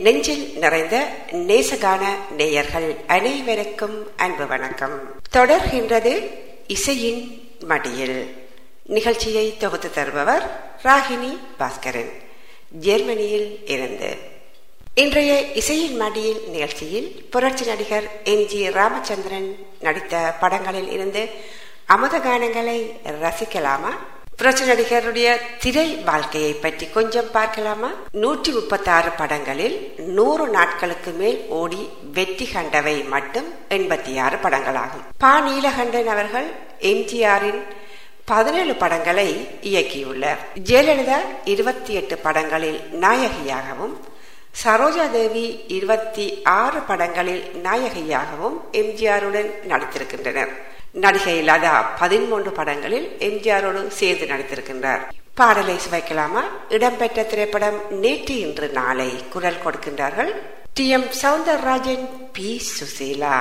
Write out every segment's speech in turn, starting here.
நெஞ்சில் நிறைந்த நேசகான நேயர்கள் அனைவருக்கும் அன்பு வணக்கம். தொடர்கின்றது இசையின் மடியில். நிகழ்ச்சியை தொகுத்து தருபவர் ராகினி பாஸ்கரன். ஜெர்மனியில் இருந்து. இன்றைய இசையின் மடியில் நிகழ்ச்சியில் புரட்சி நடிகர் என் ஜி ராமச்சந்திரன் நடித்த படங்களில் இருந்து அமுத கானங்களை ரசிக்கலாமா? புரட்சி நடிகருடைய திரை வாழ்க்கையை பற்றி கொஞ்சம் பார்க்கலாமா? நூற்றி முப்பத்தி ஆறு படங்களில் நூறு நாட்களுக்கு மேல் ஓடி வெற்றி கண்டவை மட்டும் எண்பத்தி ஆறு படங்களாகும். பா. நீலகண்டன் அவர்கள் எம்ஜிஆரின் பதினேழு படங்களை இயக்கியுள்ளார். ஜெயலலிதா இருபத்தி எட்டு படங்களில் நாயகியாகவும் சரோஜா தேவி இருபத்தி ஆறு படங்களில் நாயகியாகவும் எம்ஜிஆருடன் நடித்திருக்கின்றனர். நடிகை லதா பதிமூன்று படங்களில் எம்ஜிஆரோடு சேர்ந்து நடித்திருக்கின்றார். பாடலை சுவைக்கலாமா? இடம்பெற்ற திரைப்படம் நேற்று இன்று நாளை குரல் கொடுக்கின்றார்கள் T M Soundararajan P. Susheela.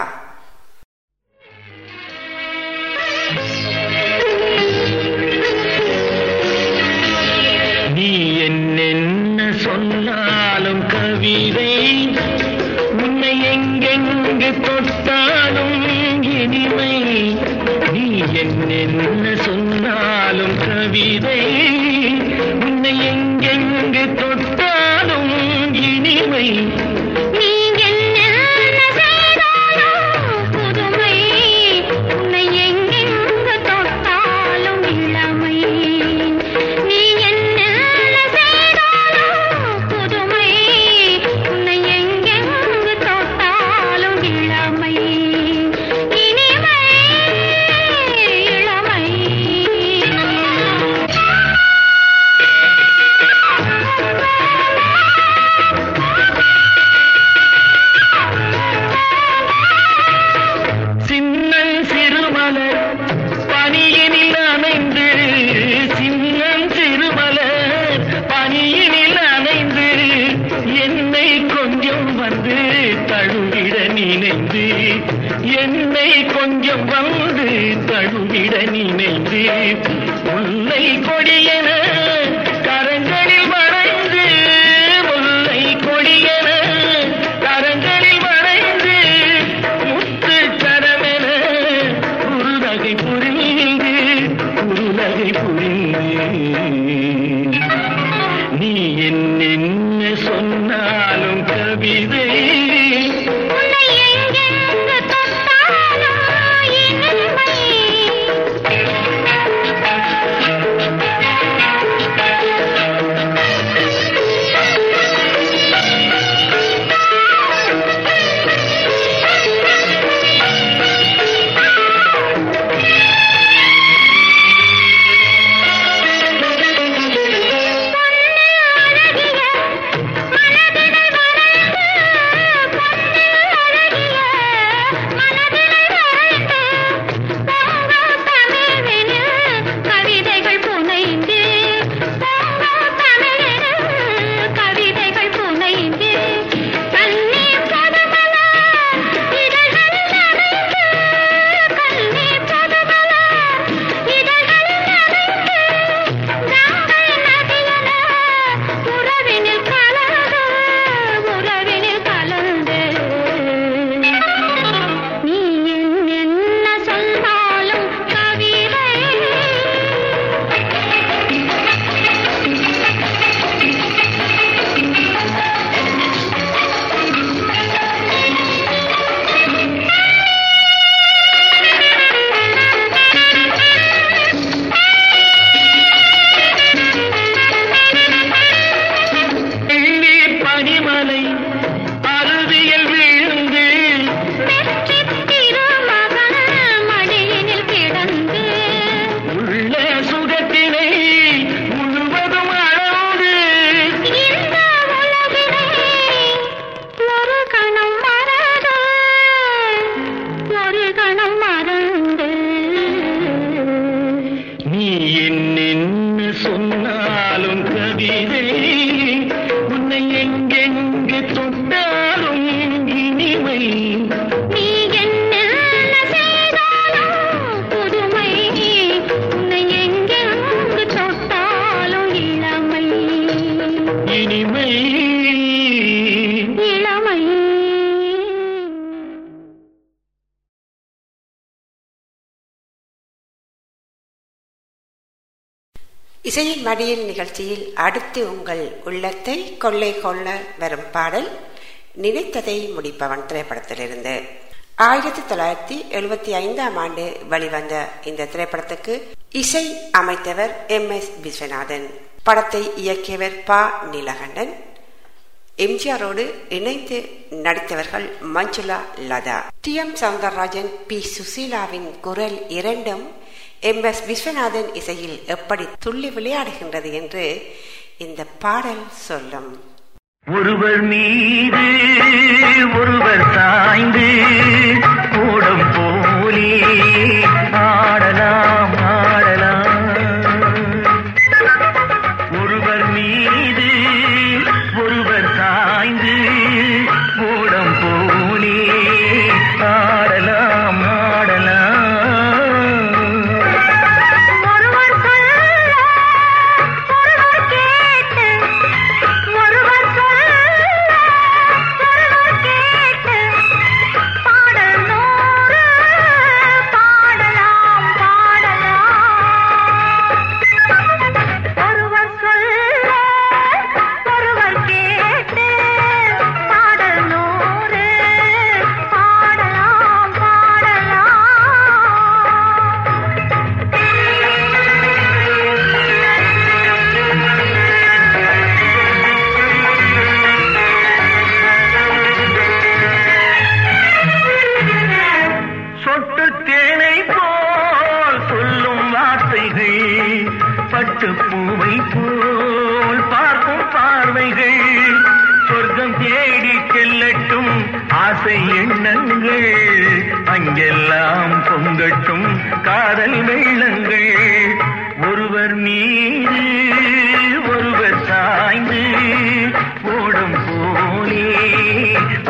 நீ என்ன சொன்னாலும் கவிதை உன்னை எங்கெங்கு தொட்டாலும் இனிமை. நீ என்ன சொன்னாலும் கவிதை. உன்னை எங்கெங்கு தொட்டாலும் இனிமை. கொஞ்சம் வந்து தழுவிட நினைந்து என்னை கொஞ்சம் வந்து தழுவிட நினைந்து உன்னை கொடியன கரங்களில் வரைந்து முல்லை கொடிய செய்தாலும் இனிமை. நீ என்ன செய்தாலும் புதுமை. உன்னை எங்கிருந்து மடியில் நிகழ்ச்சியில் அடுத்து உங்கள் உள்ளத்தை கொள்ளை கொள்ள வரும் பாடல் நினைத்ததை முடிப்பவன் திரைப்படத்திலிருந்து. ஆயிரத்தி தொள்ளாயிரத்தி எழுபத்தி ஐந்தாம் ஆண்டு வெளிவந்த இந்த திரைப்படத்துக்கு இசை அமைத்தவர் எம் எஸ் விஸ்வநாதன் படத்தை இயக்கியவர் ப. நீலகண்டன் எம்ஜிஆரோடு இணைந்து நடித்தவர்கள் Manjula Latha. T. M. Soundararajan P. சுசீலாவின் குரல் இரண்டும் எம் எஸ் விஸ்வநாதன் இசையில் எப்படி துள்ளி விளையாடுகின்றது என்று இந்த பாடல் சொல்லும். ஒருவர் மீது ஒருவர் சாய்ந்து கூடம் போலே ஆடலாம்.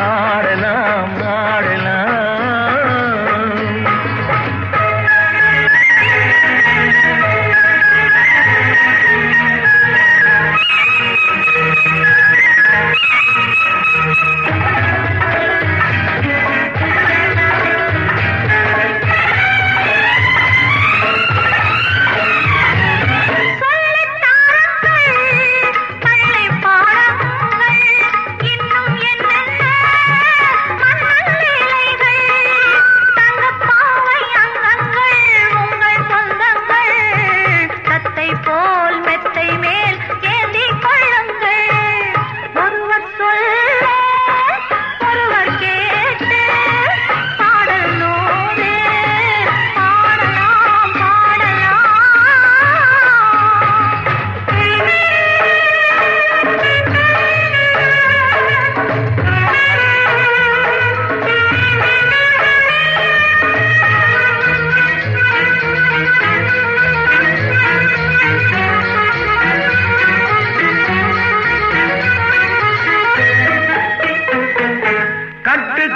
ஆடலாம் ஆட மடியில்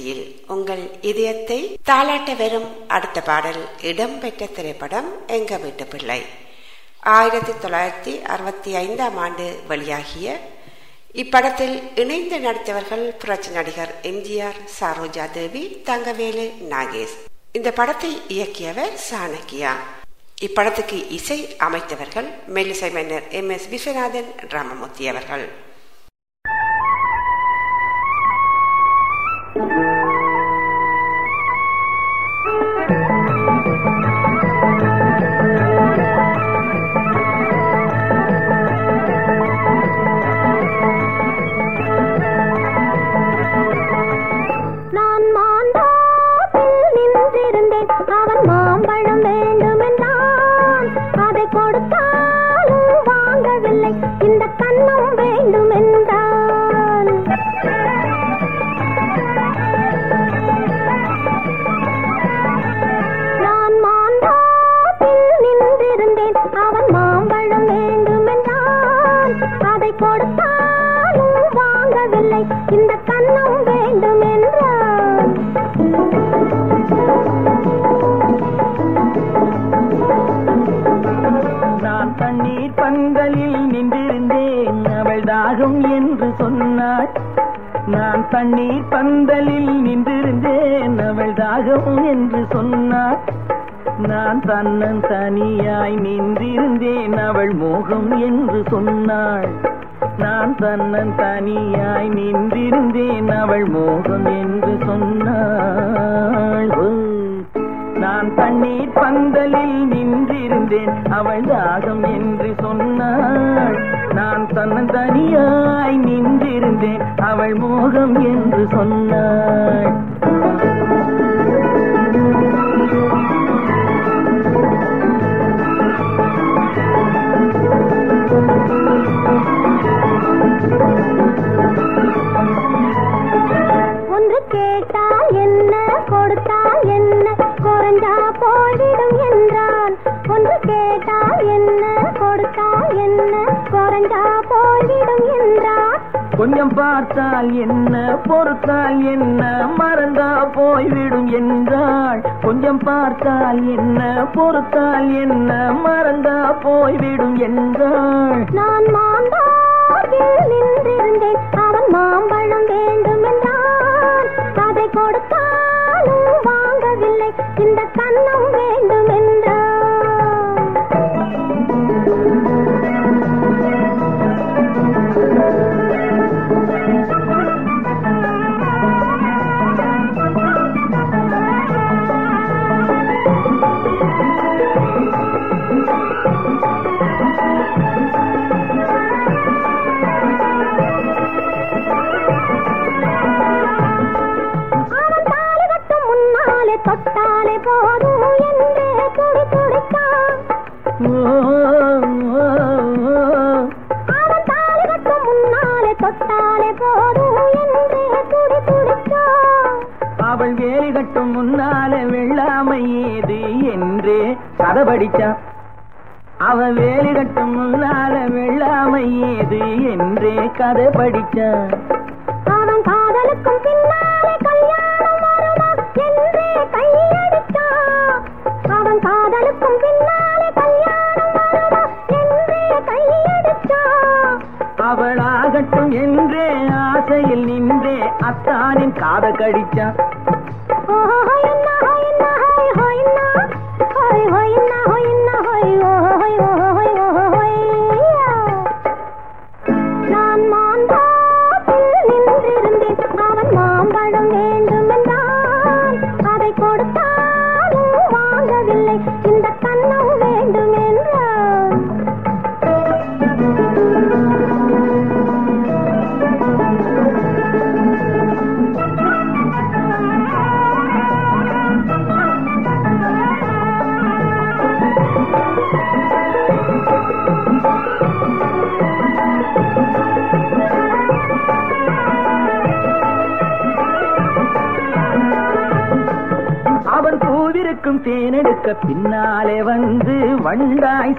நிகழ்ச்சியில் உங்கள் இதயத்தை தாளாட்ட வரும் அடுத்த பாடல் இடம்பெற்ற திரைப்படம் எங்க வீட்டு பிள்ளை ஆயிரத்தி தொள்ளாயிரத்தி அறுபத்தி ஐந்தாம் ஆண்டு வெளியாகிய இப்படத்தில் இணைந்து நடித்தவர்கள் புரட்சி நடிகர் எம்ஜிஆர் சரோஜா தேவி தங்கவேலு நாகேஷ். இந்த படத்தை இயக்கியவர் சாணக்கியா. இப்படத்துக்கு இசை அமைத்தவர்கள் மெல்லிசை மன்னர் எம் எஸ் விஸ்வநாதன் ராமமூர்த்தி அவர்கள். அவள் தாகம் என்று சொன்னாள். நான் தன்னன் தனியாய் நின்றிருந்தேன். அவள் மோகம் என்று சொன்னாள். கொஞ்சம் பார்த்தால் என்ன? பொறுத்தால் என்ன? மறந்தா போய்விடும் என்றாள். கொஞ்சம் பார்த்தால் என்ன? பொறுத்தால் என்ன? மறந்தா போய்விடும் என்றாள். நான் மாந்தாவில் நின்றிருந்தேன். அவன் மாம்பழம்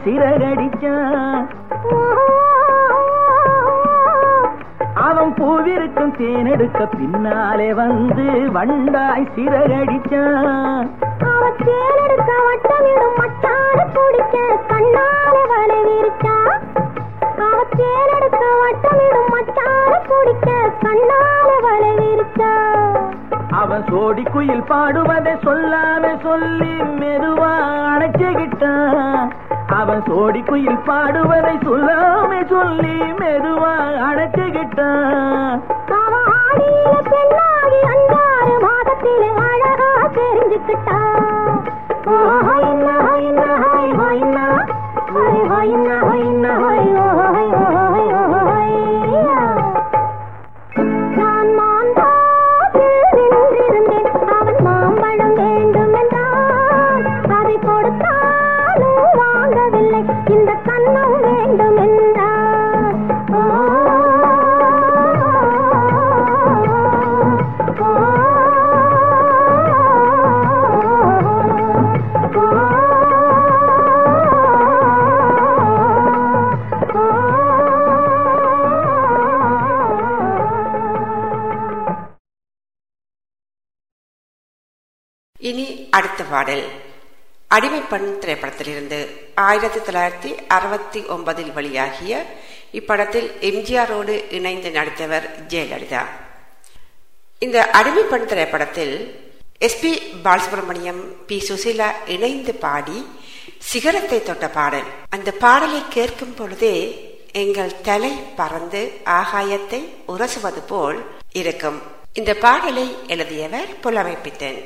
சிறகடிச்சா அவன் பூவிருக்கும் தேனெடுக்க பின்னாலே வந்து வண்டாய் சிறகடிச்சான். அவன் தேனெடுக்க வட்டமிடும் மட்டான குடிக்க கண்ணாலே வளைவிருச்சான் அவன் தேனெடுக்க வட்டமிடும் மட்டான குடிக்க கண்ணாலே வளைவிருச்சான் அவன் சோடி குயில் பாடுவதை சொல்லாம சொல்லி மெதுவா அணைச்சுகிட்டான் அவன் சோடி குயில் பாடுவதை சொல்லாமே சொல்லி மெதுவா அடைச்சுக்கிட்டான் பாடல். அடிமை பெண் திரைப்படத்திலிருந்து ஆயிரத்தி தொள்ளாயிரத்தி அறுபத்தி ஒன்பதில் வெளியாகிய இப்படத்தில் எம்ஜிஆரோடு இணைந்து நடித்தவர் ஜெயலலிதா. இந்த அடிமைப்பண் திரைப்படத்தில் S P Balasubrahmanyam P Susheela இணைந்து பாடி சிகரத்தை தொட்ட பாடல். அந்த பாடலை கேட்கும் பொழுதே எங்கள் தலை பறந்து ஆகாயத்தை உரசுவது போல் இருக்கும். இந்த பாடலை எழுதியவர் Pulamaipithan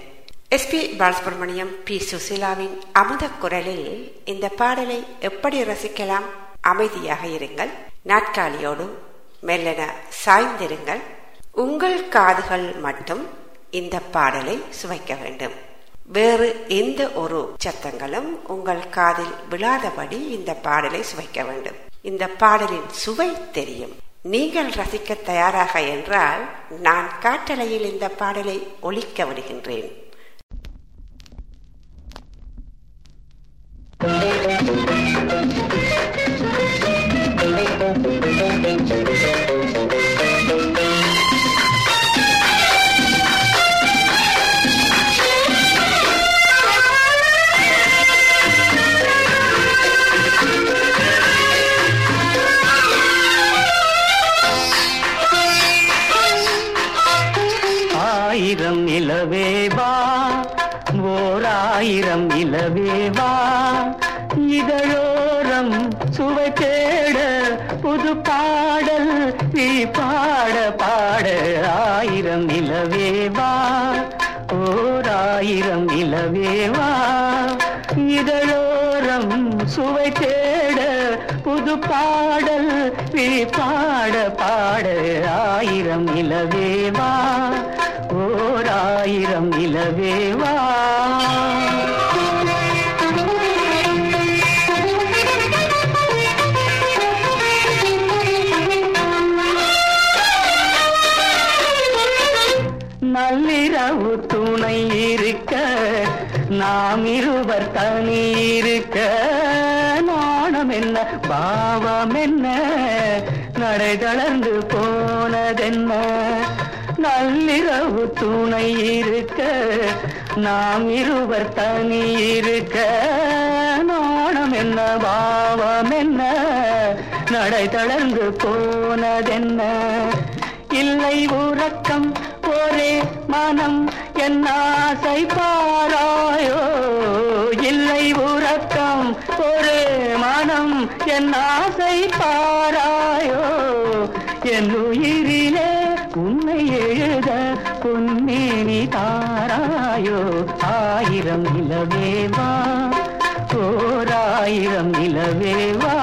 S P Balasubrahmanyam P சுசீலாவின் அமுத குரலில் இந்த பாடலை எப்படி ரசிக்கலாம் அமைதியாக இருங்கள் நாட்காலியோடு மெல்லென சாய்ந்திருங்கள் உங்கள் காதுகள் மட்டும் இந்த பாடலை சுவைக்க வேண்டும் வேறு எந்த ஒரு சத்தங்களும் உங்கள் காதில் விழாதபடி இந்த பாடலை சுவைக்க வேண்டும் இந்த பாடலின் சுவை தெரியும் நீங்கள் ரசிக்க தயாராக என்றால் நான் காட்டலையில் இந்த பாடலை ஒழிக்க விடுகின்றேன் ஆயிரம் ஆயிரம் நிலவேவா ஓர் ஆயிரம் நிலவேவா இதழோரம் சுவை தேட புது பாடல் விழிப்பாட பாட பாட ஆயிரம் நிலவேவா ஓர் ஆயிரம் நிலவேவா நாம் இருவர் தனியிருக்க நாணம் என்ன பாவம் என்ன? நடை தளர்ந்து போனதென்ன? நள்ளிரவு துணை இருக்க நாம் இருவர் தனியிருக்க நாணம் என்ன பாவம் என்ன? நடை தளர்ந்து போனதென்ன? இல்லை உறக்கம் ஒரே மனம் என் ஆசை பாராயோ? இல்லை உறக்கம் ஒரு மனம் என் ஆசை பாராயோ? என் உயிரிலே உன்னை எழுத பொன்னேனி தாராயோ? ஆயிரம் நிலவேவா ஓராயிரம் நிலவேவா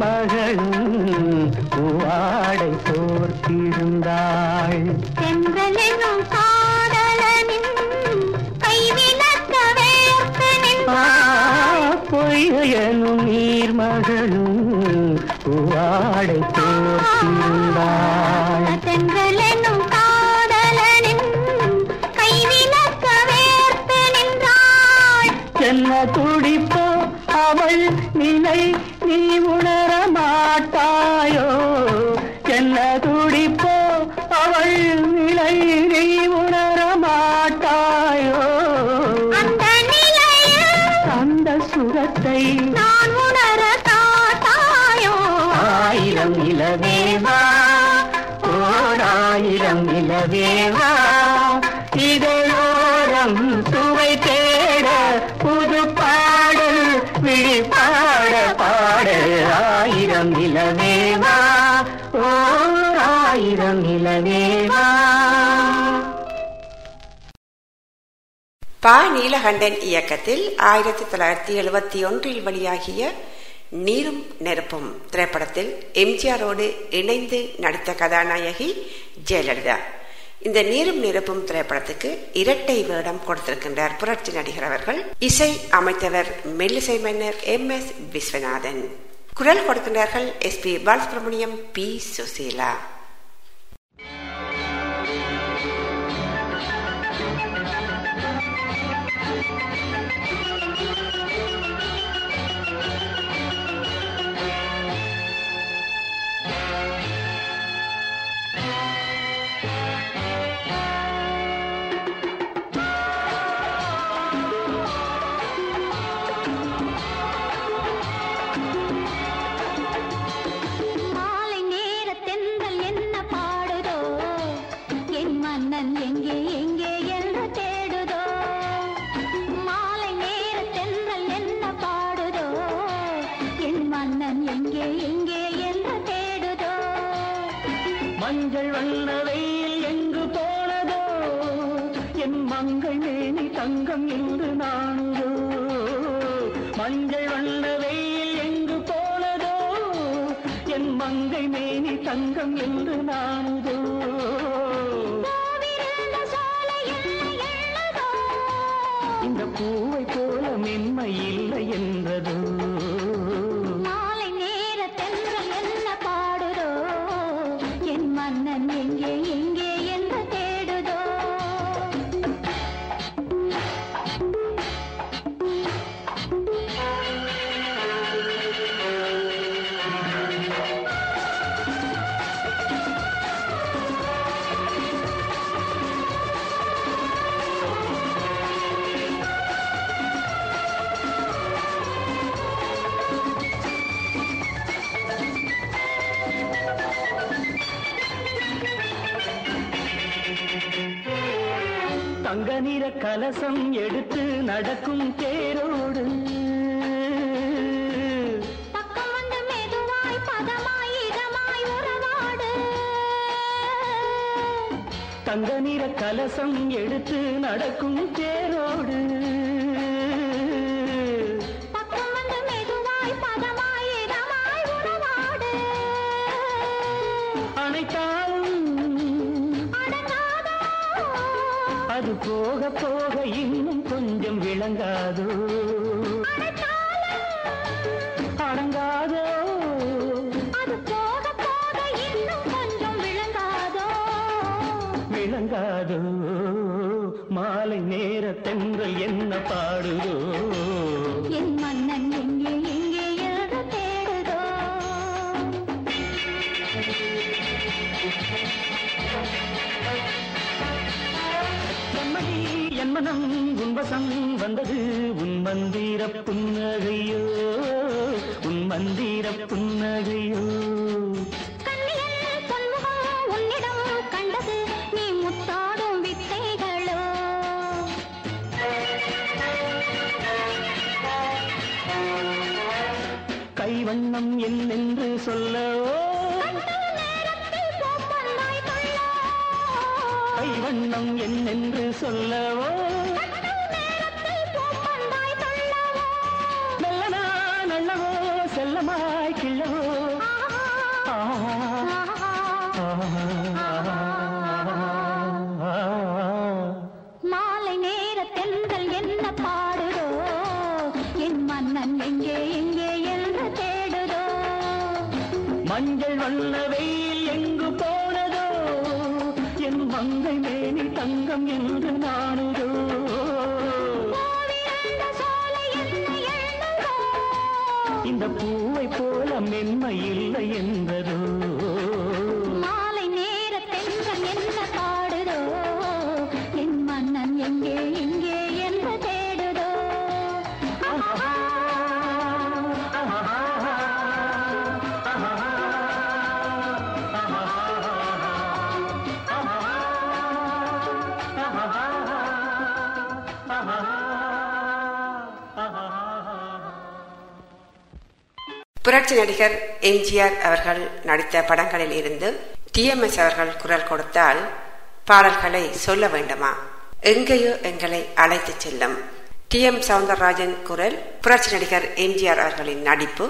மகளும் பூவாடை போர்த்திருந்தாள் செங்கலெனும் காதலனின் பொய்யனும் நீர் மகளும் பூவாடை போர்த்திருந்தாள் செங்கலெனும் என்ன துடிப்போ அவள் நினை பா நீலகண்டன் இயக்கத்தில் ஆயிரத்தி தொள்ளாயிரத்தி எழுபத்தி ஒன்றில் வெளியாகிய நீரும் நெருப்பும் திரைப்படத்தில் எம்ஜிஆரோடு இணைந்து நடித்த கதாநாயகி ஜெயலலிதா. இந்த நீரும் நெருப்பும் திரைப்படத்துக்கு இரட்டை வேடம் கொடுத்திருக்கின்றார் புரட்சி நடிகர் அவர்கள். இசை அமைத்தவர் மெல்லிசை மன்னர் எம் எஸ் விஸ்வநாதன். குரல் கொடுக்கின்றார்கள் S P Balasubrahmanyam P. Susheela. என் மங்கள் மேனி தங்கம் என்று நாணுதோ? மஞ்சள் வண்ண வெயில் எங்கு போனதோ? என் மங்கை மேனி தங்கம் என்னை எண்ணுதோ இந்த பூவை போல மென்மை இல்லை என்றதோ? கலசம் எடுத்து நடக்கும் தேரோடு. தங்க நிற கலசம் எடுத்து நடக்கும் தேரோடு. போக போக இன்னும் கொஞ்சம் விளங்காதோ? அடங்காதோ? அது போக போக இன்னும் கொஞ்சம் விளங்காதோ? விளங்காதோ? மாலை நேர தென்றல் என்ன பாடுதோ வந்தது. உன் மந்திர புன்னகையோ உன் மந்திர புன்னகையோ. கைவண்ணம் என்னென்று சொல்லவோ கைவண்ணம் என்னென்று சொல்லவோ. புரட்சி நடிகர் எம்ஜிஆர் அவர்கள் நடித்த படங்களில் இருந்து டிஎம்எஸ் அவர்கள் குரல் கொடுத்தால் பாடல்களை சொல்ல வேண்டுமா? எங்கேயோ எங்களை அழைத்து செல்லும் டி எம் சவுந்தரராஜன் குரல் புரட்சி நடிகர் எம்ஜிஆர் அவர்களின் நடிப்பு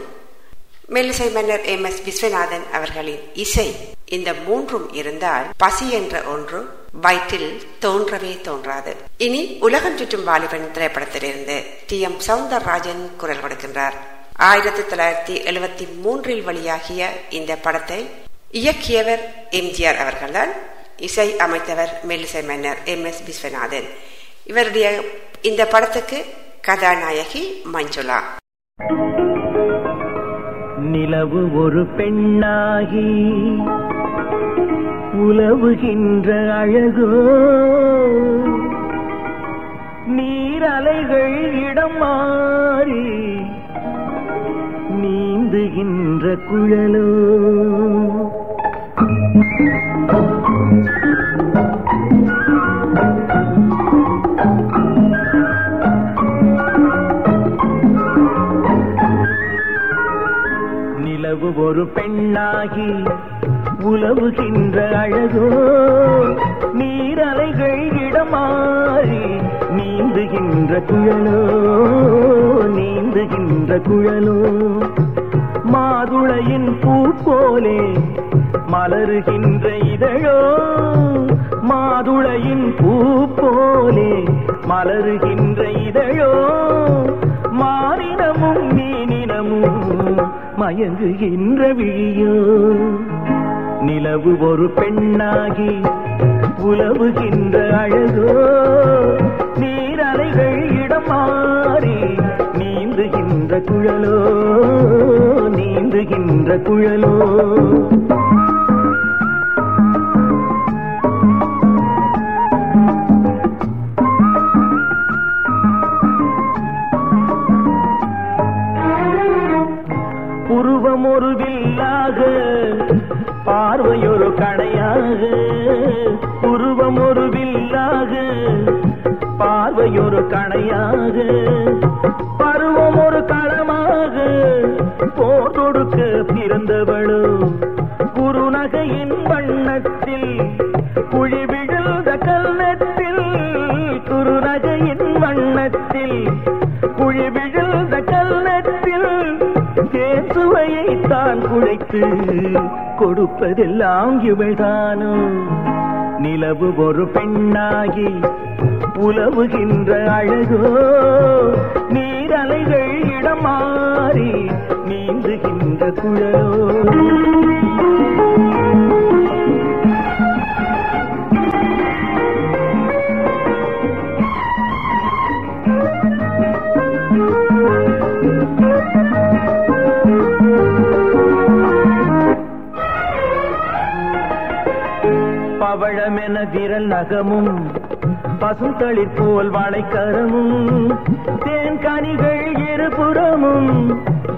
மெல்லிசை மன்னர் எம் எஸ் விஸ்வநாதன் அவர்களின் இசை இந்த மூன்றும் இருந்தால் பசி என்ற ஒன்று வயிற்றில் தோன்றவே தோன்றாது. இனி உலகம் சுற்றும் வாலிபன் திரைப்படத்திலிருந்து டி எம் சவுந்தரராஜன் குரல் கொடுக்கின்றார். ஆயிரத்தி தொள்ளாயிரத்தி எழுபத்தி மூன்றில் வெளியாகிய இந்த படத்தை இயக்கியவர் எம்ஜிஆர் அவர்கள்தான். இசை அமைத்தவர் மெல்லிசை மன்னர் எம் எஸ் விஸ்வநாதன். இவருடைய இந்த படத்துக்கு கதாநாயகி மஞ்சுளா. நிலவு ஒரு பெண்ணாகி உலவுகின்ற அழகோ. நீரலைகள் இடம் மாறி அலைகின்ற குழலோ. நிலவு ஒரு பெண்ணாகி உலவுகின்ற அழகோ. நீரலைகள் இடமாறி நீந்துகின்ற குழலோ. நீந்துகின்ற குழலோ. மலருகின்ற இதழோ மாதுளையின் பூ போலே மலருகின்ற இதழோ மானினமும் மீனினமும் மயங்குகின்ற விழியோ. நிலவு ஒரு பெண்ணாகி உலவுகின்ற அழகோ நீரலைகள் இடம் மாறி நீந்துகின்ற குழலோ நீந்துகின்ற குழலோ. வில்லாக பார்வையொரு கடையாக உருவம் ஒரு வில்லாக பார்வையொரு கடையாக பருவம் ஒரு களமாக போர் தொடுக்க பிறந்தவளோ குறுநகையின் வண்ணத்தில் குழி விழுந்த கல்னத்தில் குறுநகையின் வண்ணத்தில் தேசுவையை தான் குழைத்து கொடுப்பதெல்லாம் இவள்தானோ? நிலவு ஒரு பெண்ணாகி உலவுகின்ற அழகோ? நீரலைகள் இடம் மாறி நீந்துகின்ற குழலோ? பவழமென விரல் நகமும் பசுந்தளிர் போல் வாழைக்கரமும் தேன் கனிகள் இருபுறமும்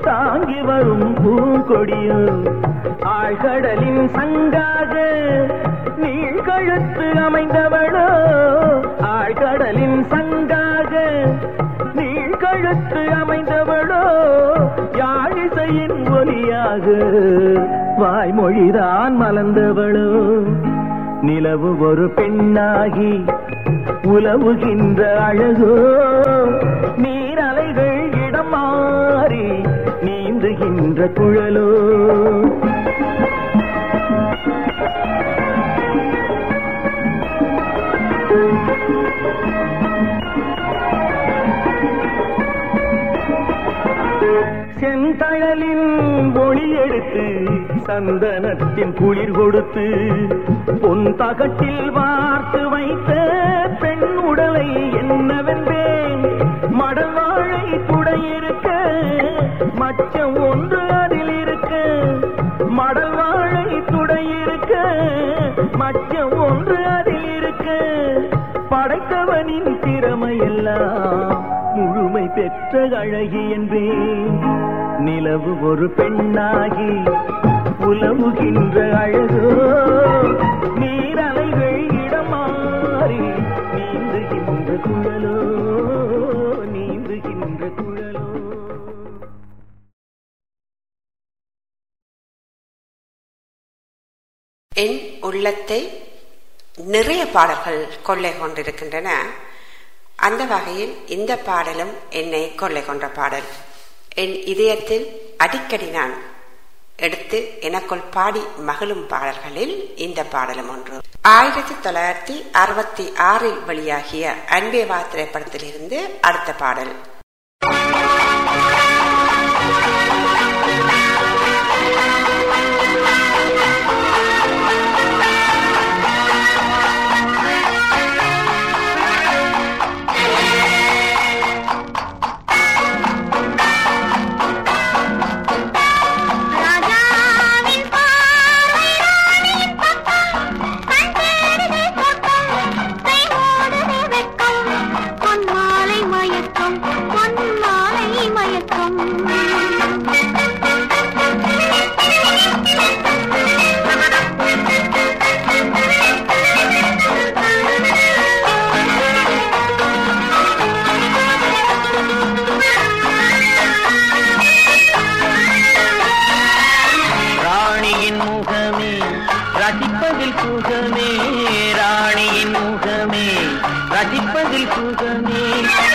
தாங்கி வரும் பூங்கொடியும் ஆழ்கடலின் சங்காக நீள் கழுத்து அமைந்தவளோ ஆழ்கடலின் சங்காக நீள் கழுத்து அமைந்தவளோ யாழிசையின் ஒலியாக வாய்மொழிதான் மலர்ந்தவளோ. நிலவு ஒரு பெண்ணாகி உலவுகின்ற அழகோ நீரலைகள் இடம் மாறி நீந்துகின்ற குழலோ. செந்தழலின் ஒளி எடுத்து சந்தனத்தின் குளிர் கொடுத்து பொன் தகட்டில் வார்த்து வைத்த பெண் உடலை என்னவென்றேன் மடவாழை துடையிருக்க மச்சம் ஒன்று அதில் இருக்க. மடவாழை துடையிருக்க மச்சம் ஒன்று அதில் இருக்க. படைத்தவனின் திறமையெல்லாம் பெற்ற அழகி என்பேன் நிலவு ஒரு பெண்ணாகி உலவுகின்ற அழகோ. நீரலைகள் இடம் மாறி நீந்துகின்ற குழலோ. நீந்துகின்ற குழலோ. என் உள்ளத்தை நிறைய பாடல்கள் கொள்ளை கொண்டிருக்கின்றன. அந்த வகையில் இந்த பாடலும் என்னை கொள்ளை கொண்ட பாடல். என் இதயத்தில் அடிக்கடி நான் எடுத்து எனக்குள் பாடி மகிழும் பாடல்களில் இந்த பாடலும் ஒன்று. ஆயிரத்தி தொள்ளாயிரத்தி அறுபத்தி ஆறில் வெளியாகிய அன்பேவா திரைப்படத்திலிருந்து அடுத்த பாடல். Thank you.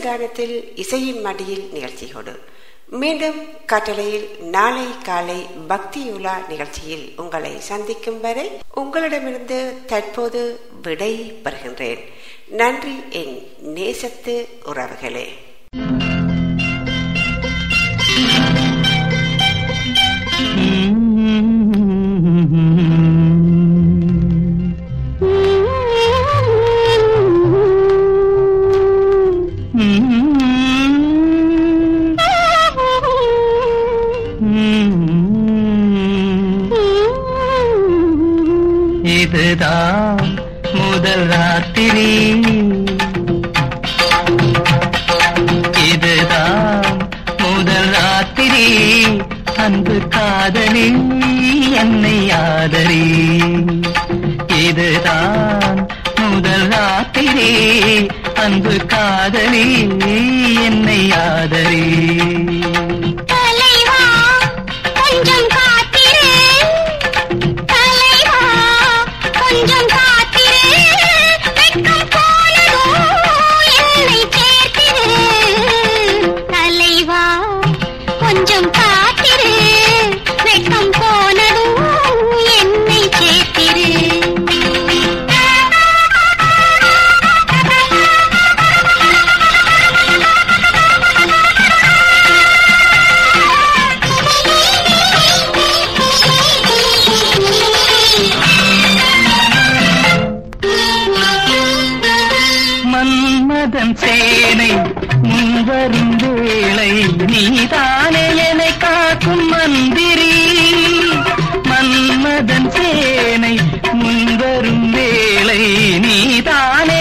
நேசகானத்தில் இசையின் மடியில் நிகழ்ச்சியோடு. மீண்டும் கட்டளையில் நாளை காலை பக்தியுலா நிகழ்ச்சியில் உங்களை சந்திக்கும் வரை உங்களிடமிருந்து தற்போது விடை பெறுகின்றேன். நன்றி என் நேசத்து உறவுகளே. நாம் முதல் ராத்திரி. இதுதான் முதல் ராத்திரி. அன்பு காதலி என்னை ஆதரி. இதுதான் முதல் ராத்திரி. அன்பு காதலி என்னை ஆதரி. என்னை முன்வரும் வேளை நீதானே என்னை காக்கும் மந்திரி. மன்மதன் சேனை முன்வரும் வேளை நீதானே